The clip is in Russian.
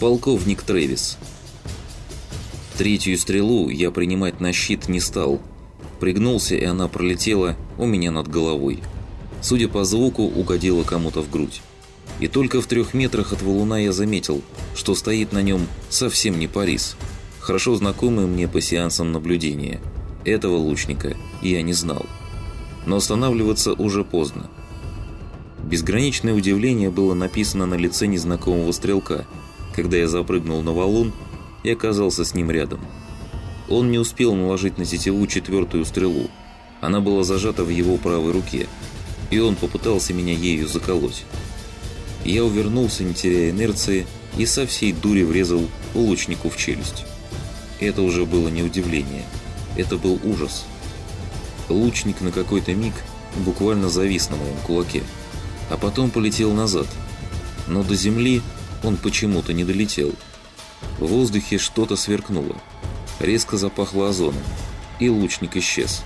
полковник Трэвис. Третью стрелу я принимать на щит не стал. Пригнулся, и она пролетела у меня над головой. Судя по звуку, угодила кому-то в грудь. И только в трех метрах от валуна я заметил, что стоит на нем совсем не Парис. Хорошо знакомый мне по сеансам наблюдения. Этого лучника я не знал. Но останавливаться уже поздно. Безграничное удивление было написано на лице незнакомого стрелка, когда я запрыгнул на валун и оказался с ним рядом. Он не успел наложить на тетиву четвертую стрелу. Она была зажата в его правой руке, и он попытался меня ею заколоть. Я увернулся, не теряя инерции, и со всей дури врезал лучнику в челюсть. Это уже было не удивление, это был ужас. Лучник на какой-то миг буквально завис на моем кулаке, а потом полетел назад. Но до земли он почему-то не долетел. В воздухе что-то сверкнуло. Резко запахло озоном, и лучник исчез.